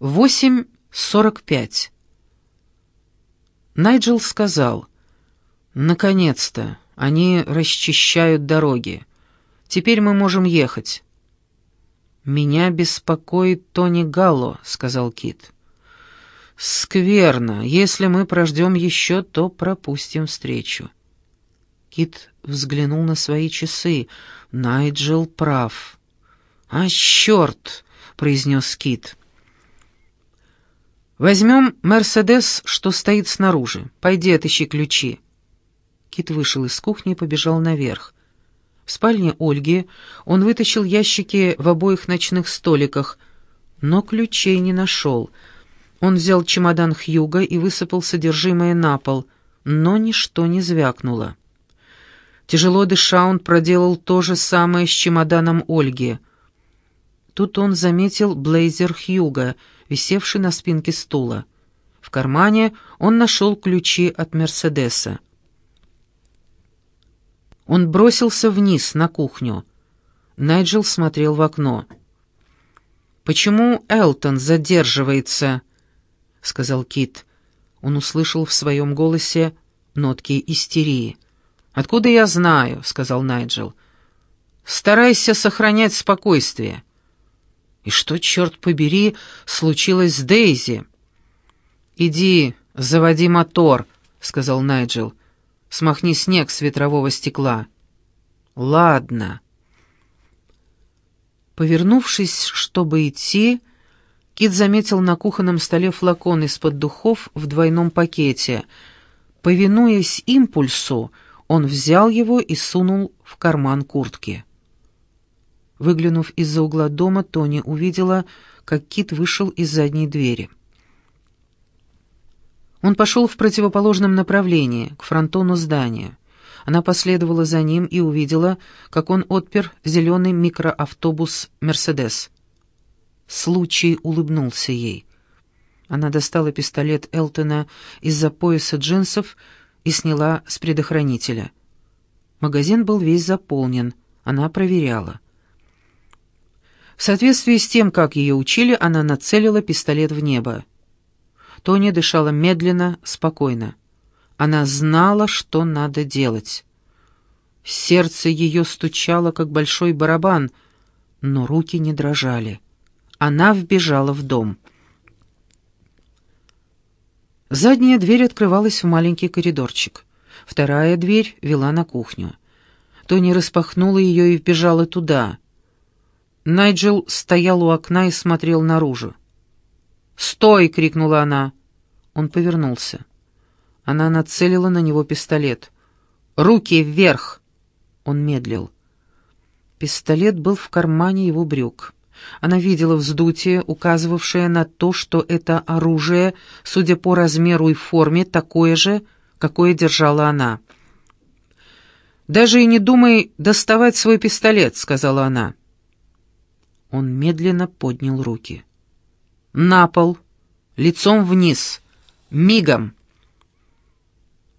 8.45. Найджел сказал, «Наконец-то, они расчищают дороги. Теперь мы можем ехать». «Меня беспокоит Тони Галло», — сказал Кит. «Скверно. Если мы прождем еще, то пропустим встречу». Кит взглянул на свои часы. Найджел прав. «А, черт!» — произнес Кит. «Возьмем Мерседес, что стоит снаружи. Пойди отыщи ключи». Кит вышел из кухни и побежал наверх. В спальне Ольги он вытащил ящики в обоих ночных столиках, но ключей не нашел. Он взял чемодан Хьюга и высыпал содержимое на пол, но ничто не звякнуло. Тяжело дыша, он проделал то же самое с чемоданом Ольги. Тут он заметил блейзер Хьюга — висевший на спинке стула. В кармане он нашел ключи от «Мерседеса». Он бросился вниз, на кухню. Найджел смотрел в окно. «Почему Элтон задерживается?» — сказал Кит. Он услышал в своем голосе нотки истерии. «Откуда я знаю?» — сказал Найджел. «Старайся сохранять спокойствие. И что, черт побери, случилось с Дейзи? «Иди, заводи мотор», — сказал Найджел. «Смахни снег с ветрового стекла». «Ладно». Повернувшись, чтобы идти, Кит заметил на кухонном столе флакон из-под духов в двойном пакете. Повинуясь импульсу, он взял его и сунул в карман куртки. Выглянув из-за угла дома, Тони увидела, как Кит вышел из задней двери. Он пошел в противоположном направлении, к фронтону здания. Она последовала за ним и увидела, как он отпер зеленый микроавтобус «Мерседес». Случай улыбнулся ей. Она достала пистолет Элтона из-за пояса джинсов и сняла с предохранителя. Магазин был весь заполнен, она проверяла. В соответствии с тем, как ее учили, она нацелила пистолет в небо. Тоня дышала медленно, спокойно. Она знала, что надо делать. Сердце ее стучало, как большой барабан, но руки не дрожали. Она вбежала в дом. Задняя дверь открывалась в маленький коридорчик. Вторая дверь вела на кухню. Тони распахнула ее и вбежала туда — Найджел стоял у окна и смотрел наружу. «Стой!» — крикнула она. Он повернулся. Она нацелила на него пистолет. «Руки вверх!» Он медлил. Пистолет был в кармане его брюк. Она видела вздутие, указывавшее на то, что это оружие, судя по размеру и форме, такое же, какое держала она. «Даже и не думай доставать свой пистолет», — сказала она. Он медленно поднял руки. «На пол! Лицом вниз! Мигом!»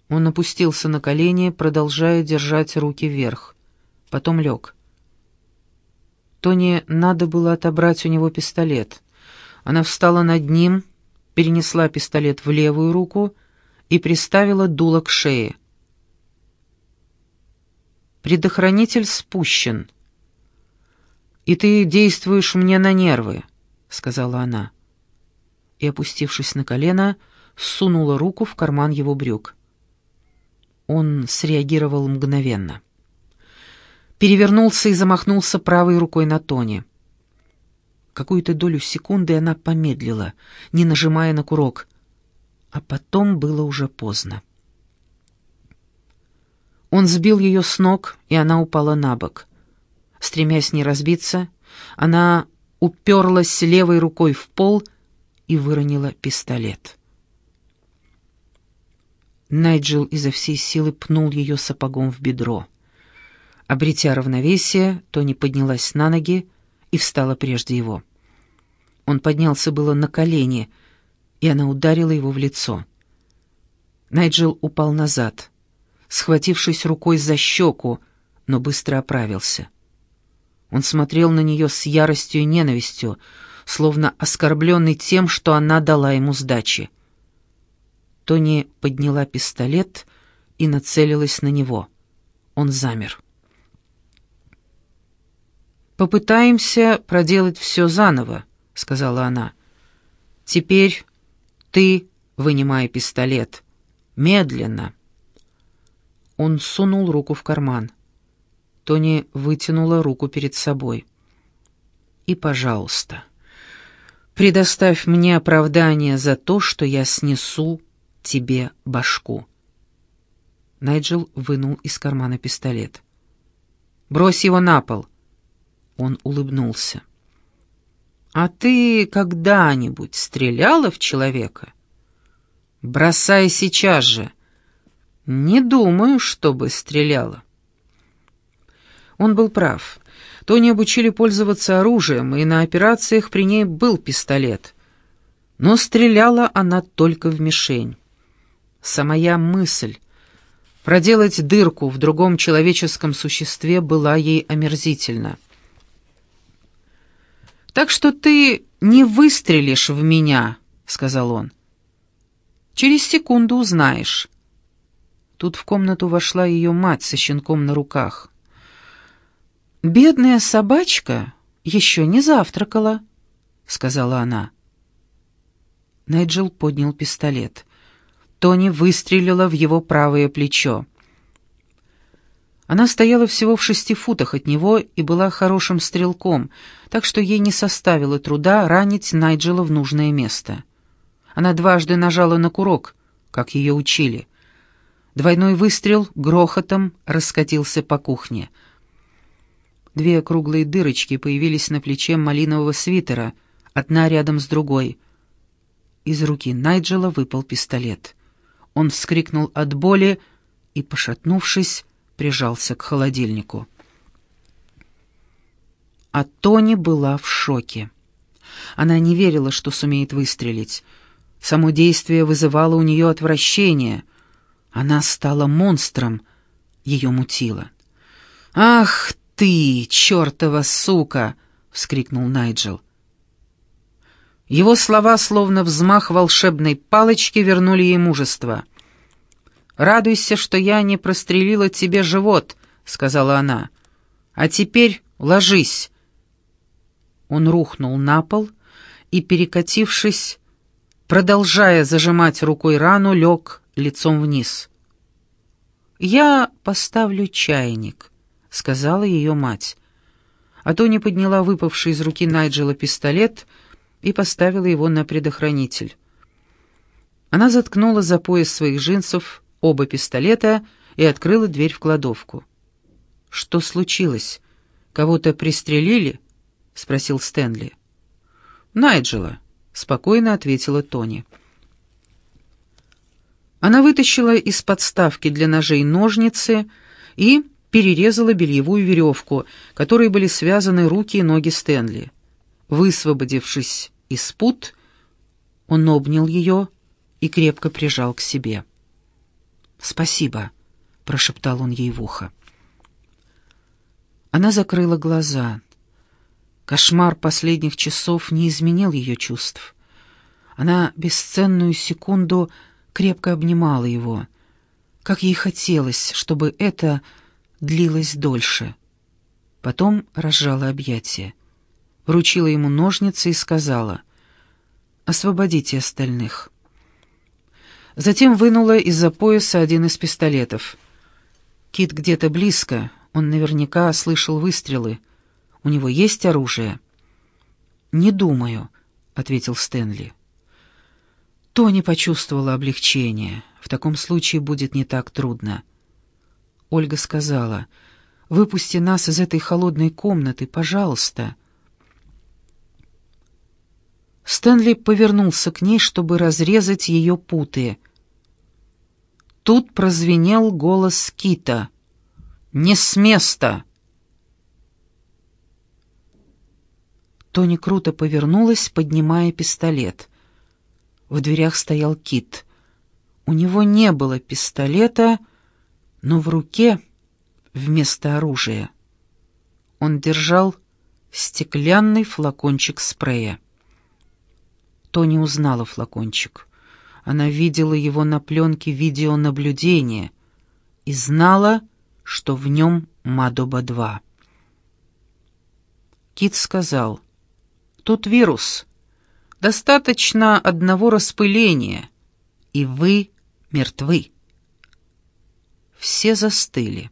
Он опустился на колени, продолжая держать руки вверх. Потом лег. Тони надо было отобрать у него пистолет. Она встала над ним, перенесла пистолет в левую руку и приставила дуло к шее. Предохранитель спущен — «И ты действуешь мне на нервы», — сказала она. И, опустившись на колено, сунула руку в карман его брюк. Он среагировал мгновенно. Перевернулся и замахнулся правой рукой на Тони. Какую-то долю секунды она помедлила, не нажимая на курок, а потом было уже поздно. Он сбил ее с ног, и она упала на бок. Стремясь не разбиться, она уперлась левой рукой в пол и выронила пистолет. Найджел изо всей силы пнул ее сапогом в бедро. Обретя равновесие, Тони поднялась на ноги и встала прежде его. Он поднялся было на колени, и она ударила его в лицо. Найджел упал назад, схватившись рукой за щеку, но быстро оправился. Он смотрел на нее с яростью и ненавистью, словно оскорбленный тем, что она дала ему сдачи. Тони подняла пистолет и нацелилась на него. Он замер. «Попытаемся проделать все заново», — сказала она. «Теперь ты, вынимай пистолет. Медленно». Он сунул руку в карман. Тони вытянула руку перед собой. «И, пожалуйста, предоставь мне оправдание за то, что я снесу тебе башку». Найджел вынул из кармана пистолет. «Брось его на пол». Он улыбнулся. «А ты когда-нибудь стреляла в человека?» «Бросай сейчас же». «Не думаю, чтобы стреляла». Он был прав. Тони обучили пользоваться оружием, и на операциях при ней был пистолет. Но стреляла она только в мишень. Самая мысль проделать дырку в другом человеческом существе была ей омерзительна. «Так что ты не выстрелишь в меня», — сказал он. «Через секунду узнаешь». Тут в комнату вошла ее мать со щенком на руках. «Бедная собачка еще не завтракала», — сказала она. Найджел поднял пистолет. Тони выстрелила в его правое плечо. Она стояла всего в шести футах от него и была хорошим стрелком, так что ей не составило труда ранить Найджела в нужное место. Она дважды нажала на курок, как ее учили. Двойной выстрел грохотом раскатился по кухне — Две круглые дырочки появились на плече малинового свитера, одна рядом с другой. Из руки Найджела выпал пистолет. Он вскрикнул от боли и, пошатнувшись, прижался к холодильнику. А Тони была в шоке. Она не верила, что сумеет выстрелить. Само действие вызывало у нее отвращение. Она стала монстром, ее мутило. «Ах ты, чертова сука!» — вскрикнул Найджел. Его слова, словно взмах волшебной палочки, вернули ей мужество. «Радуйся, что я не прострелила тебе живот», — сказала она. «А теперь ложись». Он рухнул на пол и, перекатившись, продолжая зажимать рукой рану, лег лицом вниз. «Я поставлю чайник», — сказала ее мать. А Тони подняла выпавший из руки Найджела пистолет и поставила его на предохранитель. Она заткнула за пояс своих джинсов оба пистолета и открыла дверь в кладовку. «Что случилось? Кого-то пристрелили?» — спросил Стэнли. «Найджела», — спокойно ответила Тони. Она вытащила из подставки для ножей ножницы и перерезала бельевую веревку, которой были связаны руки и ноги Стэнли. Высвободившись из пут, он обнял ее и крепко прижал к себе. «Спасибо», — прошептал он ей в ухо. Она закрыла глаза. Кошмар последних часов не изменил ее чувств. Она бесценную секунду крепко обнимала его. Как ей хотелось, чтобы это длилась дольше. Потом разжала объятия, вручила ему ножницы и сказала «Освободите остальных». Затем вынула из-за пояса один из пистолетов. Кит где-то близко, он наверняка слышал выстрелы. У него есть оружие? «Не думаю», — ответил Стэнли. Тони почувствовала облегчение. В таком случае будет не так трудно. Ольга сказала, «Выпусти нас из этой холодной комнаты, пожалуйста». Стэнли повернулся к ней, чтобы разрезать ее путы. Тут прозвенел голос Кита. «Не с места!» Тони круто повернулась, поднимая пистолет. В дверях стоял Кит. У него не было пистолета, но в руке вместо оружия он держал стеклянный флакончик спрея. Тони узнала флакончик. Она видела его на пленке видеонаблюдения и знала, что в нем Мадоба-2. Кит сказал, «Тут вирус. Достаточно одного распыления, и вы мертвы». Все застыли.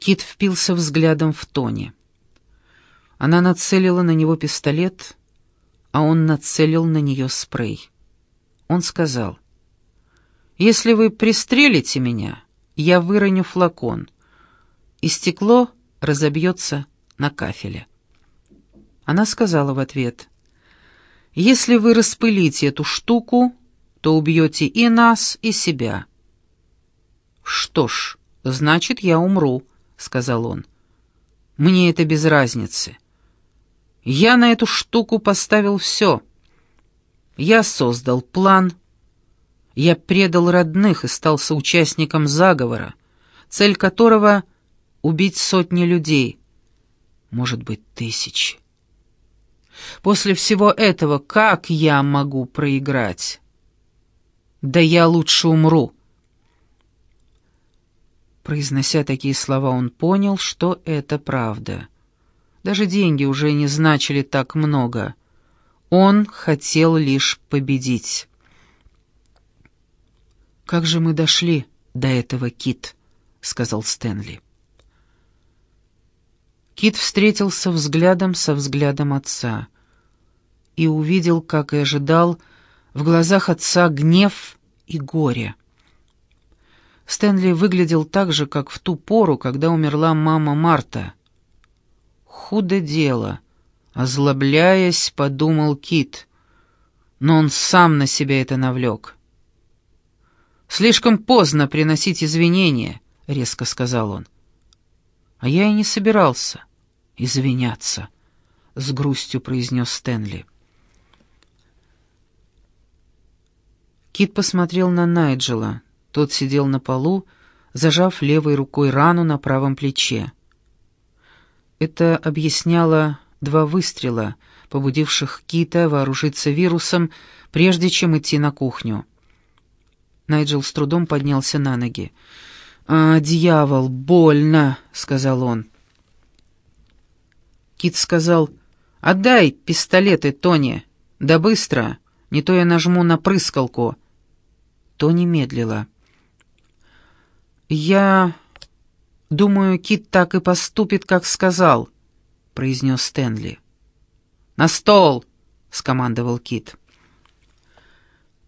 Кит впился взглядом в Тони. Она нацелила на него пистолет, а он нацелил на нее спрей. Он сказал, «Если вы пристрелите меня, я выроню флакон, и стекло разобьется на кафеле». Она сказала в ответ, «Если вы распылите эту штуку, то убьете и нас, и себя». «Что ж, значит, я умру», — сказал он. «Мне это без разницы». Я на эту штуку поставил все. Я создал план. Я предал родных и стал соучастником заговора, цель которого — убить сотни людей, может быть, тысячи. После всего этого как я могу проиграть? Да я лучше умру. Произнося такие слова, он понял, что это правда. Даже деньги уже не значили так много. Он хотел лишь победить. «Как же мы дошли до этого, Кит?» — сказал Стэнли. Кит встретился взглядом со взглядом отца и увидел, как и ожидал, в глазах отца гнев и горе. Стэнли выглядел так же, как в ту пору, когда умерла мама Марта — Худо дело, озлобляясь, подумал Кит, но он сам на себя это навлек. «Слишком поздно приносить извинения», — резко сказал он. «А я и не собирался извиняться», — с грустью произнес Стэнли. Кит посмотрел на Найджела. Тот сидел на полу, зажав левой рукой рану на правом плече. Это объясняло два выстрела, побудивших Кита вооружиться вирусом, прежде чем идти на кухню. Найджел с трудом поднялся на ноги. «А, дьявол, больно!» — сказал он. Кит сказал, «Отдай пистолеты, Тони! Да быстро, не то я нажму на прыскалку!» Тони медлила. «Я «Думаю, Кит так и поступит, как сказал», — произнес Стэнли. «На стол!» — скомандовал Кит.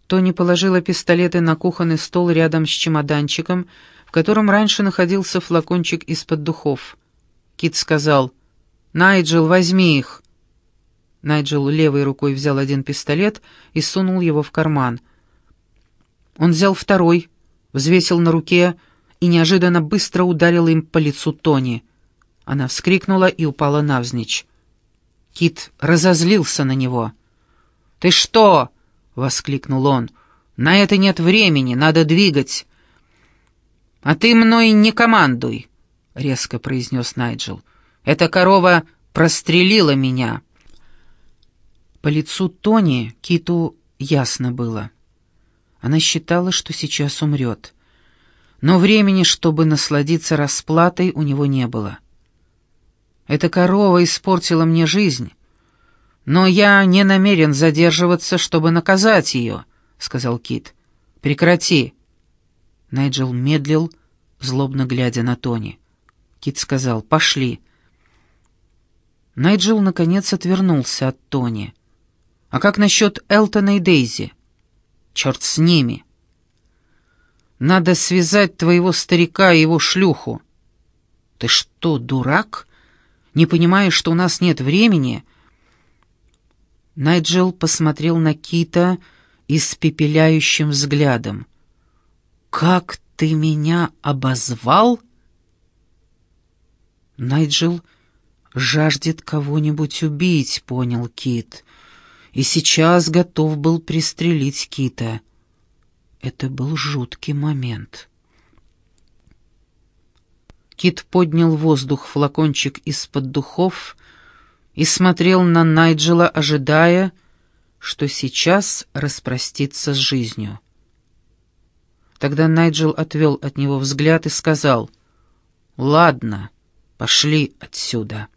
Тони положила пистолеты на кухонный стол рядом с чемоданчиком, в котором раньше находился флакончик из-под духов. Кит сказал, «Найджел, возьми их!» Найджел левой рукой взял один пистолет и сунул его в карман. Он взял второй, взвесил на руке, и неожиданно быстро ударила им по лицу Тони. Она вскрикнула и упала навзничь. Кит разозлился на него. «Ты что?» — воскликнул он. «На это нет времени, надо двигать». «А ты мной не командуй», — резко произнес Найджел. «Эта корова прострелила меня». По лицу Тони Киту ясно было. Она считала, что сейчас умрет но времени, чтобы насладиться расплатой, у него не было. Эта корова испортила мне жизнь, но я не намерен задерживаться, чтобы наказать ее, — сказал Кит. Прекрати. Найджел медлил, злобно глядя на Тони. Кит сказал «Пошли». Найджел, наконец, отвернулся от Тони. «А как насчет Элтона и Дейзи?» «Черт с ними!» Надо связать твоего старика и его шлюху. Ты что, дурак? Не понимаешь, что у нас нет времени? Найджел посмотрел на Кита испепеляющим взглядом. «Как ты меня обозвал?» Найджел жаждет кого-нибудь убить, понял Кит, и сейчас готов был пристрелить Кита. Это был жуткий момент. Кит поднял воздух флакончик из-под духов и смотрел на Найджела, ожидая, что сейчас распростится с жизнью. Тогда Найджел отвел от него взгляд и сказал, «Ладно, пошли отсюда».